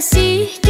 Percuma